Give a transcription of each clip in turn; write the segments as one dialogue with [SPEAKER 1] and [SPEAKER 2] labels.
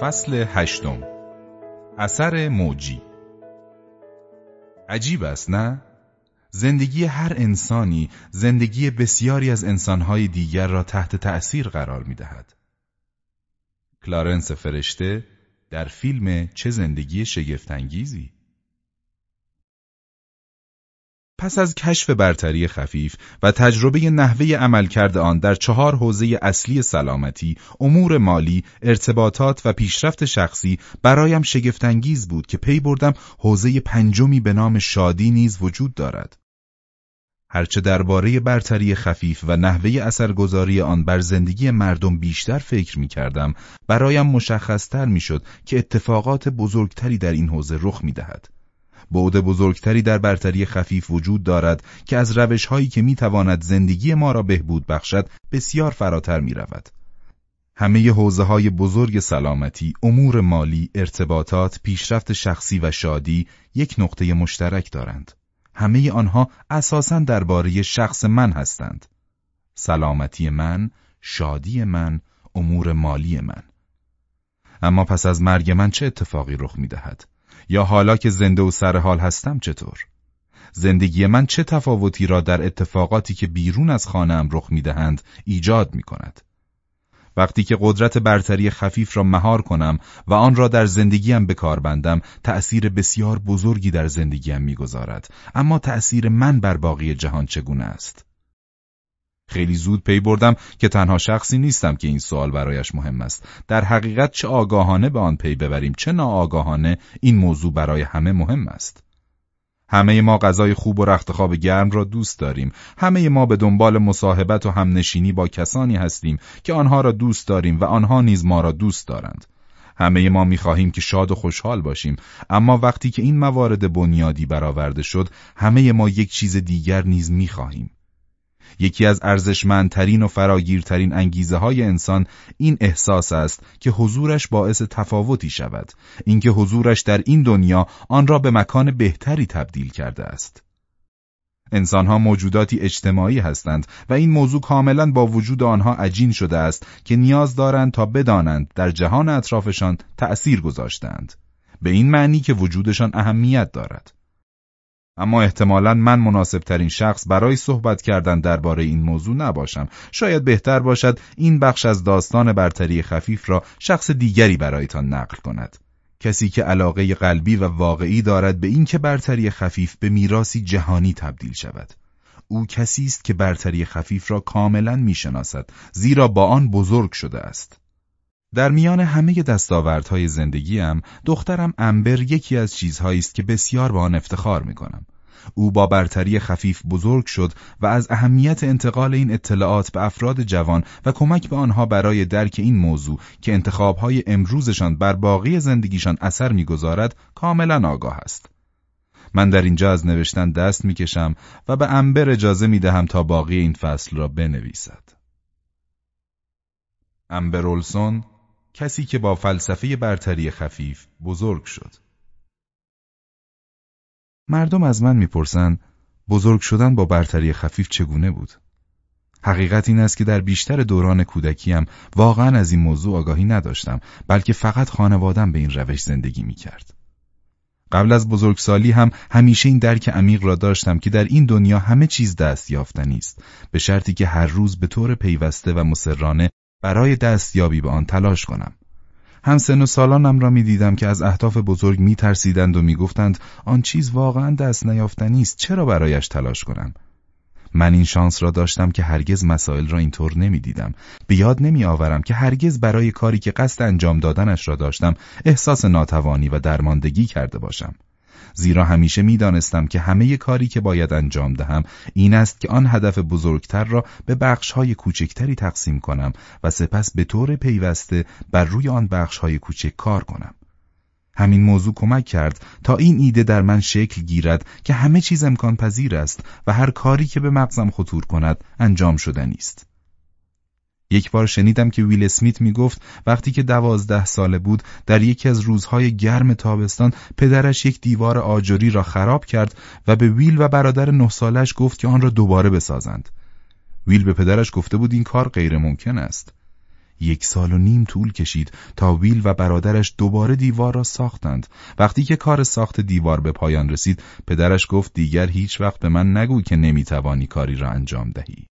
[SPEAKER 1] فصل هشتم اثر موجی عجیب است نه؟ زندگی هر انسانی زندگی بسیاری از انسانهای دیگر را تحت تأثیر قرار می دهد. کلارنس فرشته در فیلم چه زندگی شگفتانگیزی پس از کشف برتری خفیف و تجربه نحوه عملکرد آن در چهار حوزه اصلی سلامتی، امور مالی، ارتباطات و پیشرفت شخصی برایم شگفتانگیز بود که پی بردم حوزه پنجمی به نام شادی نیز وجود دارد. هرچه درباره برتری خفیف و نحوه اثرگذاری آن بر زندگی مردم بیشتر فکر می کردم، برایم مشخصتر می شد که اتفاقات بزرگتری در این حوزه رخ می دهد. بعد بزرگتری در برتری خفیف وجود دارد که از روش هایی که می تواند زندگی ما را بهبود بخشد بسیار فراتر می رود. همه حوزه های بزرگ سلامتی، امور مالی، ارتباطات، پیشرفت شخصی و شادی یک نقطه مشترک دارند. همه آنها اساساً درباره شخص من هستند. سلامتی من، شادی من، امور مالی من. اما پس از مرگ من چه اتفاقی رخ می دهد؟ یا حالا که زنده و سرحال هستم چطور؟ زندگی من چه تفاوتی را در اتفاقاتی که بیرون از خانهام رخ می‌دهند ایجاد می کند؟ وقتی که قدرت برتری خفیف را مهار کنم و آن را در زندگیم به کار بندم تأثیر بسیار بزرگی در زندگیم می‌گذارد اما تأثیر من بر باقی جهان چگونه است خیلی زود پی بردم که تنها شخصی نیستم که این سوال برایش مهم است. در حقیقت چه آگاهانه به آن پی ببریم چه ناآگاهانه این موضوع برای همه مهم است. همه ما غذای خوب و رختخواب گرم را دوست داریم. همه ما به دنبال مصاحبت و همنشینی با کسانی هستیم که آنها را دوست داریم و آنها نیز ما را دوست دارند. همه ما می‌خواهیم که شاد و خوشحال باشیم اما وقتی که این موارد بنیادی برآورده شد همه ما یک چیز دیگر نیز می‌خواهیم یکی از ارزشمندترین و فراگیرترین انگیزه های انسان این احساس است که حضورش باعث تفاوتی شود. اینکه حضورش در این دنیا آن را به مکان بهتری تبدیل کرده است. انسانها موجوداتی اجتماعی هستند و این موضوع کاملا با وجود آنها عجین شده است که نیاز دارند تا بدانند در جهان اطرافشان تأثیر گذاشتند. به این معنی که وجودشان اهمیت دارد. اما احتمالا من مناسب ترین شخص برای صحبت کردن درباره این موضوع نباشم. شاید بهتر باشد این بخش از داستان برتری خفیف را شخص دیگری برایتان نقل کند. کسی که علاقه قلبی و واقعی دارد به اینکه برتری خفیف به میراسی جهانی تبدیل شود. او کسی است که برتری خفیف را کاملا می‌شناسد زیرا با آن بزرگ شده است. در میان همه دستاوردهای زندگیم دخترم امبر یکی از چیزهایی است که بسیار به آن افتخار می‌کنم. او با برتری خفیف بزرگ شد و از اهمیت انتقال این اطلاعات به افراد جوان و کمک به آنها برای درک این موضوع که انتخابهای امروزشان بر باقی زندگیشان اثر می‌گذارد کاملا آگاه است. من در اینجا از نوشتن دست می‌کشم و به امبر اجازه می‌دهم تا باقی این فصل را بنویسد. امبر اولسون کسی که با فلسفه برتری خفیف بزرگ شد. مردم از من می‌پرسند بزرگ شدن با برتری خفیف چگونه بود؟ حقیقت این است که در بیشتر دوران کودکیم واقعا از این موضوع آگاهی نداشتم بلکه فقط خانوادم به این روش زندگی می‌کرد. قبل از بزرگسالی هم همیشه این درک عمیق را داشتم که در این دنیا همه چیز دست یافتنی است به شرطی که هر روز به طور پیوسته و مسررانه برای دستیابی به آن تلاش کنم. هم سن و سالانم را می دیدم که از اهداف بزرگ می ترسیدند و می گفتند آن چیز واقعا دست نیافتنی است چرا برایش تلاش کنم؟ من این شانس را داشتم که هرگز مسائل را اینطور نمی دیدم. به یاد نمی آورم که هرگز برای کاری که قصد انجام دادنش را داشتم احساس ناتوانی و درماندگی کرده باشم. زیرا همیشه می‌دانستم که همه کاری که باید انجام دهم این است که آن هدف بزرگتر را به بخشهای کوچکتری تقسیم کنم و سپس به طور پیوسته بر روی آن بخشهای کوچک کار کنم. همین موضوع کمک کرد تا این ایده در من شکل گیرد که همه چیز امکان پذیر است و هر کاری که به مغزم خطور کند انجام شدنی است. یک بار شنیدم که ویل اسمیت می گفت وقتی که دوازده ساله بود در یکی از روزهای گرم تابستان پدرش یک دیوار آجری را خراب کرد و به ویل و برادر نه سالش گفت که آن را دوباره بسازند. ویل به پدرش گفته بود این کار غیر ممکن است. یک سال و نیم طول کشید تا ویل و برادرش دوباره دیوار را ساختند. وقتی که کار ساخت دیوار به پایان رسید، پدرش گفت دیگر هیچ وقت به من نگو که نمی‌توانی کاری را انجام دهی.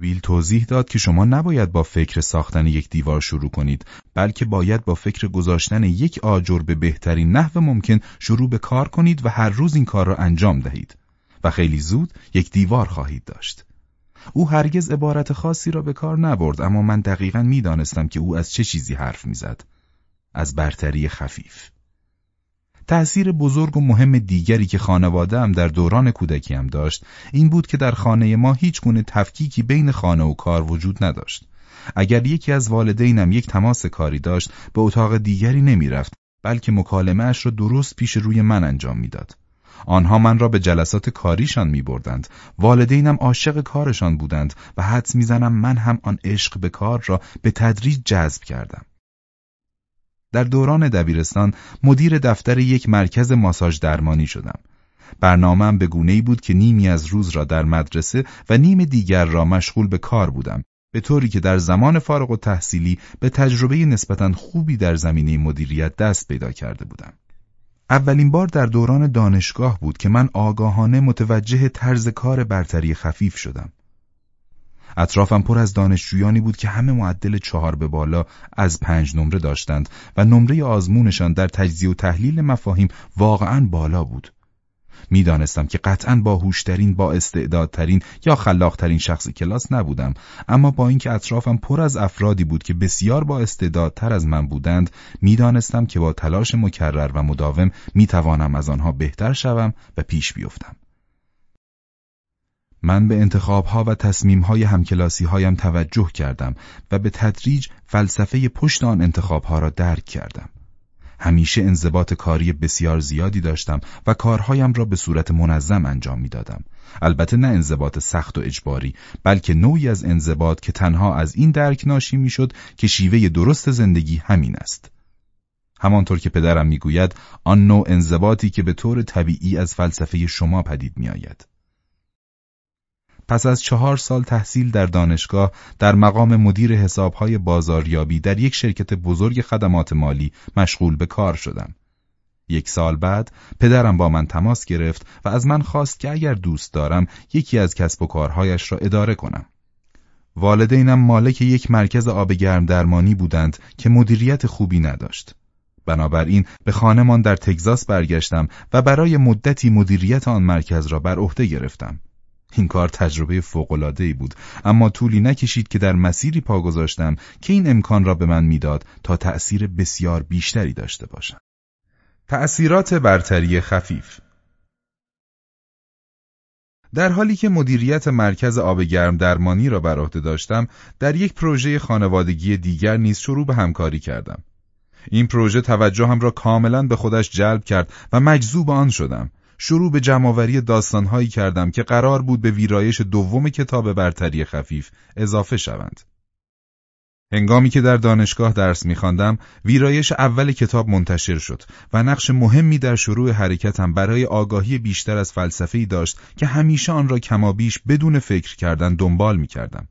[SPEAKER 1] ویل توضیح داد که شما نباید با فکر ساختن یک دیوار شروع کنید بلکه باید با فکر گذاشتن یک آجر به بهترین نحو ممکن شروع به کار کنید و هر روز این کار را انجام دهید و خیلی زود یک دیوار خواهید داشت. او هرگز عبارت خاصی را به کار نبرد اما من دقیقا می‌دانستم که او از چه چیزی حرف می‌زد. از برتری خفیف. تأثیر بزرگ و مهم دیگری که خانواده هم در دوران کودکیم داشت این بود که در خانه ما هیچ گونه تفکیکی بین خانه و کار وجود نداشت. اگر یکی از والدینم یک تماس کاری داشت به اتاق دیگری نمی‌رفت بلکه مکالمه اش را درست پیش روی من انجام می‌داد. آنها من را به جلسات کاریشان می بردند. والدینم عاشق کارشان بودند و حدس می‌زنم من هم آن عشق به کار را به تدریج جذب کردم. در دوران دبیرستان مدیر دفتر یک مرکز ماساژ درمانی شدم. برنامه‌ام به گونه‌ای بود که نیمی از روز را در مدرسه و نیم دیگر را مشغول به کار بودم به طوری که در زمان فارغ و تحصیلی به تجربه نسبتا خوبی در زمینه مدیریت دست پیدا کرده بودم. اولین بار در دوران دانشگاه بود که من آگاهانه متوجه طرز کار برتری خفیف شدم. اطرافم پر از دانشجویانی بود که همه معدل چهار به بالا از پنج نمره داشتند و نمره آزمونشان در تجزیه و تحلیل مفاهیم واقعا بالا بود. می‌دانستم که قطعا باهوشترین با استعدادترین یا خلاقترین شخص کلاس نبودم اما با اینکه اطرافم پر از افرادی بود که بسیار با استعدادتر از من بودند می‌دانستم که با تلاش مکرر و مداوم می‌توانم از آنها بهتر شوم و پیش بیفتم من به انتخابها و تصمیمهای همکلاسی هایم توجه کردم و به تدریج فلسفه پشت آن انتخابها را درک کردم. همیشه انضباط کاری بسیار زیادی داشتم و کارهایم را به صورت منظم انجام می‌دادم. البته نه انضباط سخت و اجباری بلکه نوعی از انضباط که تنها از این درک ناشی می‌شد که شیوه درست زندگی همین است. همانطور که پدرم می‌گوید آن نوع انضباطی که به طور طبیعی از فلسفه شما پدید میآید. پس از چهار سال تحصیل در دانشگاه در مقام مدیر حسابهای بازاریابی در یک شرکت بزرگ خدمات مالی مشغول به کار شدم. یک سال بعد پدرم با من تماس گرفت و از من خواست که اگر دوست دارم یکی از کسب و کارهایش را اداره کنم. والدینم مالک یک مرکز آب گرم درمانی بودند که مدیریت خوبی نداشت. بنابراین به خانهمان در تگزاس برگشتم و برای مدتی مدیریت آن مرکز را بر عهده گرفتم. این کار تجربه فوق‌العاده‌ای بود اما طولی نکشید که در مسیری پا گذاشتم که این امکان را به من می‌داد تا تأثیر بسیار بیشتری داشته باشم. تأثیرات برتری خفیف در حالی که مدیریت مرکز آب گرم درمانی را بر عهده داشتم، در یک پروژه خانوادگی دیگر نیز شروع به همکاری کردم. این پروژه توجهم را کاملا به خودش جلب کرد و مجذوب آن شدم. شروع به جمعآوری داستانهایی کردم که قرار بود به ویرایش دوم کتاب برتری خفیف اضافه شوند. هنگامی که در دانشگاه درس میخواندم، ویرایش اول کتاب منتشر شد و نقش مهمی در شروع حرکتم برای آگاهی بیشتر از فلسفه‌ای داشت که همیشه آن را کمابیش بدون فکر کردن دنبال می‌کردم.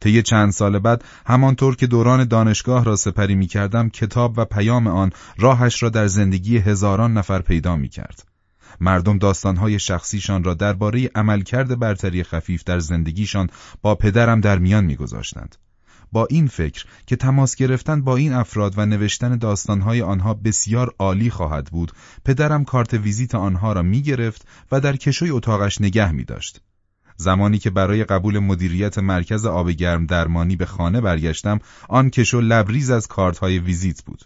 [SPEAKER 1] طی چند سال بعد همانطور که دوران دانشگاه را سپری می‌کردم کتاب و پیام آن راهش را در زندگی هزاران نفر پیدا می‌کرد. مردم داستانهای شخصیشان را درباره عملکرد برتری خفیف در زندگیشان با پدرم در میان میگذاشتند. با این فکر که تماس گرفتن با این افراد و نوشتن داستانهای آنها بسیار عالی خواهد بود، پدرم کارت ویزیت آنها را می گرفت و در کشوی اتاقش نگه می داشت. زمانی که برای قبول مدیریت مرکز آب گرم درمانی به خانه برگشتم، آن کشو لبریز از کارتهای ویزیت بود.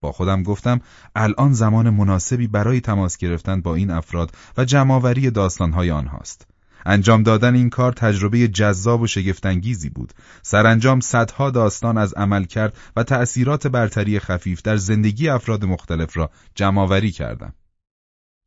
[SPEAKER 1] با خودم گفتم الان زمان مناسبی برای تماس گرفتن با این افراد و جمعآوری داستانهای آنهاست. انجام دادن این کار تجربه جذاب و شگفتانگیزی بود. سرانجام صدها داستان از عمل کرد و تأثیرات برتری خفیف در زندگی افراد مختلف را جمعآوری کردم.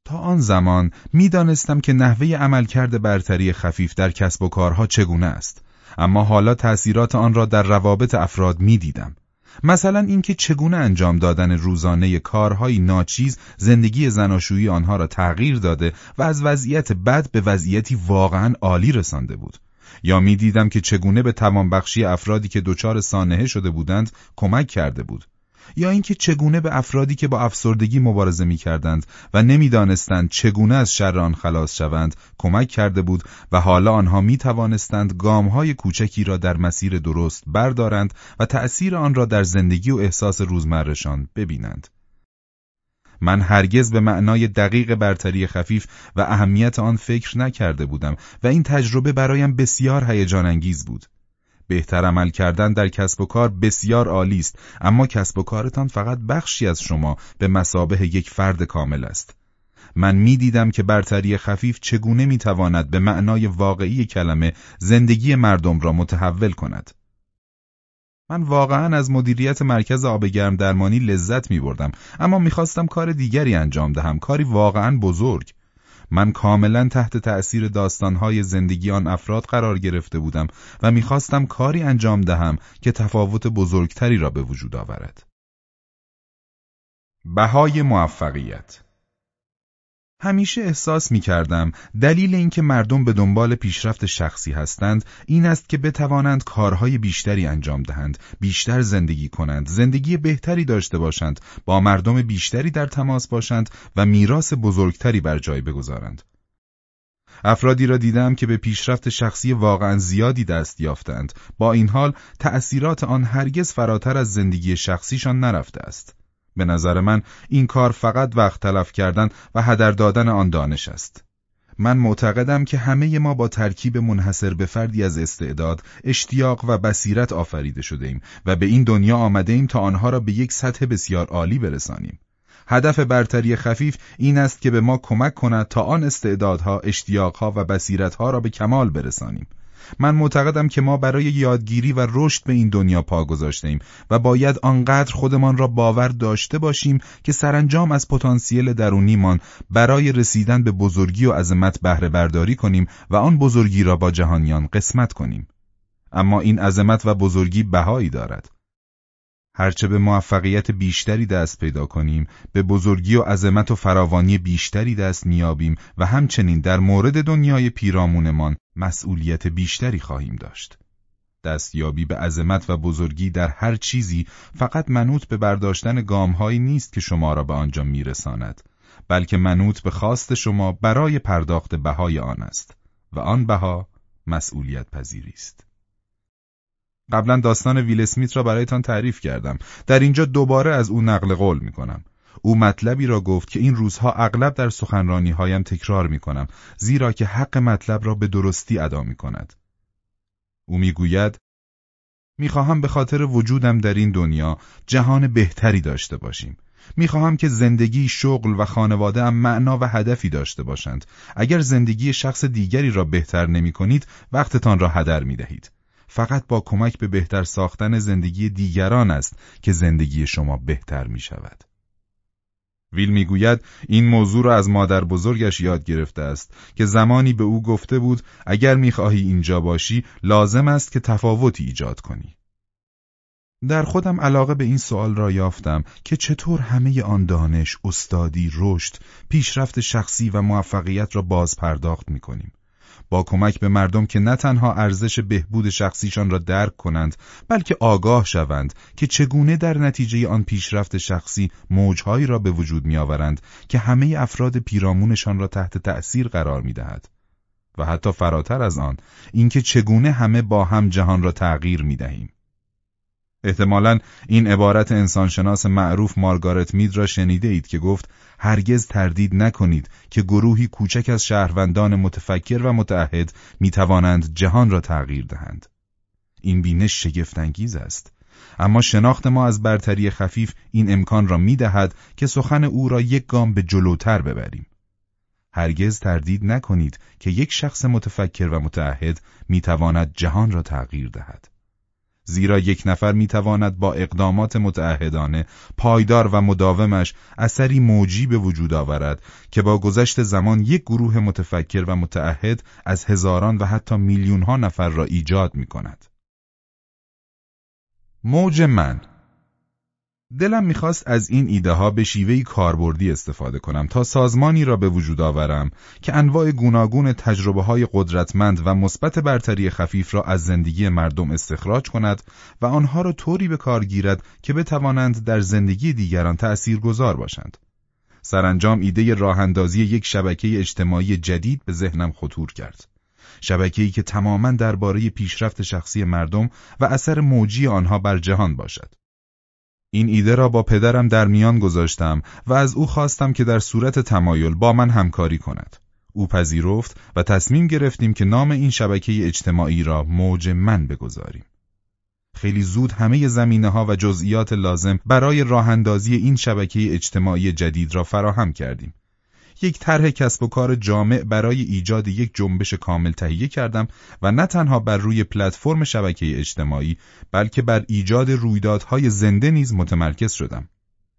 [SPEAKER 1] تا آن زمان می‌دانستم که نحوه عملکرد برتری خفیف در کسب و کارها چگونه است. اما حالا تأثیرات آن را در روابط افراد می‌دیدم. مثلا اینکه چگونه انجام دادن روزانه کارهای ناچیز زندگی زناشویی آنها را تغییر داده و از وضعیت بد به وضعیتی واقعا عالی رسانده بود. یا می‌دیدم که چگونه به توانبخشی افرادی که دچار سانحه شده بودند کمک کرده بود یا اینکه چگونه به افرادی که با افسردگی مبارزه می کردند و نمی‌دانستند چگونه از شر آن خلاص شوند کمک کرده بود و حالا آنها می توانستند گامهای کوچکی را در مسیر درست بردارند و تأثیر آن را در زندگی و احساس روزمرهشان ببینند. من هرگز به معنای دقیق برتری خفیف و اهمیت آن فکر نکرده بودم و این تجربه برایم بسیار هیجان انگیز بود. بهتر عمل کردن در کسب و کار بسیار عالی است. اما کسب و کارتان فقط بخشی از شما به مسابه یک فرد کامل است. من می‌دیدم که برتری خفیف چگونه می‌تواند به معنای واقعی کلمه زندگی مردم را متحول کند. من واقعا از مدیریت مرکز آب گرم درمانی لذت می بردم اما می‌خواستم کار دیگری انجام دهم کاری واقعا بزرگ. من کاملا تحت تأثیر داستانهای زندگی آن افراد قرار گرفته بودم و می‌خواستم کاری انجام دهم که تفاوت بزرگتری را به وجود آورد. بهای موفقیت همیشه احساس می کردم دلیل اینکه مردم به دنبال پیشرفت شخصی هستند این است که بتوانند کارهای بیشتری انجام دهند، بیشتر زندگی کنند، زندگی بهتری داشته باشند، با مردم بیشتری در تماس باشند و میراث بزرگتری بر جای بگذارند. افرادی را دیدم که به پیشرفت شخصی واقعا زیادی دست یافتند، با این حال تأثیرات آن هرگز فراتر از زندگی شخصیشان نرفته است. به نظر من این کار فقط وقت تلف کردن و هدر دادن آن دانش است. من معتقدم که همه ما با ترکیب منحصر به فردی از استعداد، اشتیاق و بصیرت آفریده شده ایم و به این دنیا آمده ایم تا آنها را به یک سطح بسیار عالی برسانیم. هدف برتری خفیف این است که به ما کمک کند تا آن استعدادها، اشتیاقها و بصیرتها را به کمال برسانیم. من معتقدم که ما برای یادگیری و رشد به این دنیا پا گذاشته ایم و باید آنقدر خودمان را باور داشته باشیم که سرانجام از پتانسیل درونیمان برای رسیدن به بزرگی و عظمت بهره برداری کنیم و آن بزرگی را با جهانیان قسمت کنیم. اما این عظمت و بزرگی بهایی دارد. هرچه به موفقیت بیشتری دست پیدا کنیم به بزرگی و عظمت و فراوانی بیشتری دست میابیم و همچنین در مورد دنیای پیرامونمان مسئولیت بیشتری خواهیم داشت. دستیابی به عظمت و بزرگی در هر چیزی فقط منوط به برداشتن گامهایی نیست که شما را به آنجا میرساند بلکه منوط به خواست شما برای پرداخت بهای آن است و آن بها مسئولیت پذیری است. قبلا داستان ویل اسمیت را برایتان تعریف کردم. در اینجا دوباره از او نقل قول می کنم. او مطلبی را گفت که این روزها اغلب در سخنرانی هایم تکرار می کنم زیرا که حق مطلب را به درستی ادا می کند. او می‌گوید می‌خواهم به خاطر وجودم در این دنیا جهان بهتری داشته باشیم. می‌خواهم که زندگی، شغل و خانواده هم معنا و هدفی داشته باشند. اگر زندگی شخص دیگری را بهتر نمی کنید، وقتتان را هدر می دهید. فقط با کمک به بهتر ساختن زندگی دیگران است که زندگی شما بهتر می شود. ویل می‌گوید این موضوع را از مادر بزرگش یاد گرفته است که زمانی به او گفته بود اگر می‌خواهی اینجا باشی لازم است که تفاوتی ایجاد کنی. در خودم علاقه به این سوال را یافتم که چطور همه آن دانش، استادی، رشد، پیشرفت شخصی و موفقیت را باز پرداخت می کنیم. با کمک به مردم که نه تنها ارزش بهبود شخصیشان را درک کنند بلکه آگاه شوند که چگونه در نتیجه آن پیشرفت شخصی موجهایی را به وجود میآورند که همه افراد پیرامونشان را تحت تأثیر قرار می‌دهد. و حتی فراتر از آن اینکه چگونه همه با هم جهان را تغییر می‌دهیم. احتمالا این عبارت انسانشناس معروف مارگارت مید را شنیده اید که گفت هرگز تردید نکنید که گروهی کوچک از شهروندان متفکر و متعهد می توانند جهان را تغییر دهند. این بینش شگفتانگیز است. اما شناخت ما از برتری خفیف این امکان را می دهد که سخن او را یک گام به جلوتر ببریم. هرگز تردید نکنید که یک شخص متفکر و متعهد می تواند جهان را تغییر دهد. زیرا یک نفر می‌تواند با اقدامات متعهدانه پایدار و مداومش اثری موجی به وجود آورد که با گذشت زمان یک گروه متفکر و متعهد از هزاران و حتی میلیونها نفر را ایجاد می کند. موج من دلم می‌خواست از این ایده ها به شیوهی کاربردی استفاده کنم تا سازمانی را به وجود آورم که انواع گوناگون تجربه های قدرتمند و مثبت برتری خفیف را از زندگی مردم استخراج کند و آنها را طوری به کار گیرد که بتوانند در زندگی دیگران تأثیر گذار باشند. سرانجام ایده راه اندازی یک شبکه اجتماعی جدید به ذهنم خطور کرد. شبکه‌ای که تماما درباره پیشرفت شخصی مردم و اثر موجی آنها بر جهان باشد. این ایده را با پدرم در میان گذاشتم و از او خواستم که در صورت تمایل با من همکاری کند. او پذیرفت و تصمیم گرفتیم که نام این شبکه اجتماعی را موج من بگذاریم. خیلی زود همه زمینه ها و جزئیات لازم برای راه اندازی این شبکه اجتماعی جدید را فراهم کردیم. یک طرح کسب و کار جامع برای ایجاد یک جنبش کامل تهیه کردم و نه تنها بر روی پلتفرم شبکه اجتماعی بلکه بر ایجاد رویدادهای زنده نیز متمرکز شدم.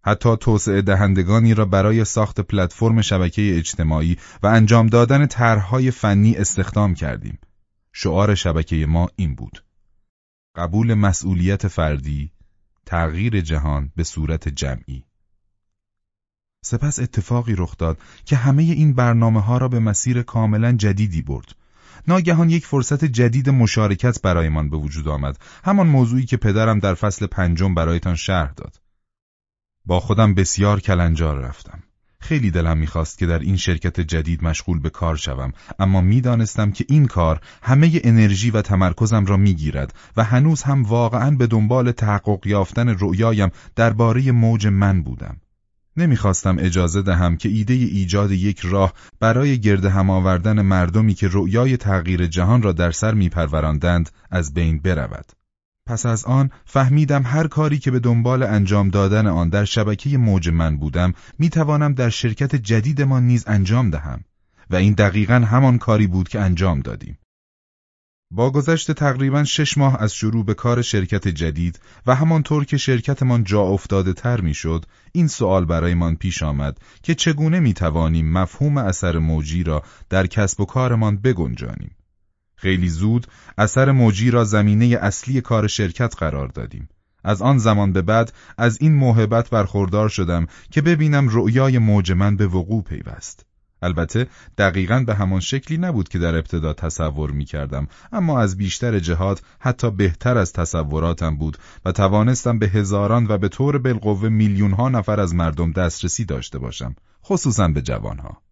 [SPEAKER 1] حتی توسعه دهندگانی را برای ساخت پلتفرم شبکه اجتماعی و انجام دادن طرحهای فنی استخدام کردیم. شعار شبکه ما این بود: قبول مسئولیت فردی، تغییر جهان به صورت جمعی. سپس اتفاقی رخ داد که همه این برنامه ها را به مسیر کاملا جدیدی برد. ناگهان یک فرصت جدید مشارکت برایمان به وجود آمد، همان موضوعی که پدرم در فصل پنجم برایتان شرح داد. با خودم بسیار کلنجار رفتم. خیلی دلم می‌خواست که در این شرکت جدید مشغول به کار شوم اما می‌دانستم که این کار همه انرژی و تمرکزم را می‌گیرد و هنوز هم واقعا به دنبال تحقق یافتن رؤیایم درباره موج من بودم نمی‌خواستم اجازه دهم که ایده ایجاد یک راه برای گرد هم آوردن مردمی که رؤیای تغییر جهان را در سر میپروراندند از بین برود. پس از آن فهمیدم هر کاری که به دنبال انجام دادن آن در شبکه موج من بودم می‌توانم در شرکت جدیدمان نیز انجام دهم و این دقیقا همان کاری بود که انجام دادیم. با گذشت تقریبا شش ماه از شروع به کار شرکت جدید و همانطور که شرکتمان جا افتاده تر می شد، این سوال برایمان پیش آمد که چگونه می توانیم مفهوم اثر موجی را در کسب و کارمان بگنجانیم. خیلی زود اثر موجی را زمینه اصلی کار شرکت قرار دادیم. از آن زمان به بعد از این موهبت برخوردار شدم که ببینم رؤیای موج من به وقوع پیوست. البته دقیقا به همان شکلی نبود که در ابتدا تصور می کردم اما از بیشتر جهات حتی بهتر از تصوراتم بود و توانستم به هزاران و به طور بالقوه میلیون ها نفر از مردم دسترسی داشته باشم خصوصا به جوانها.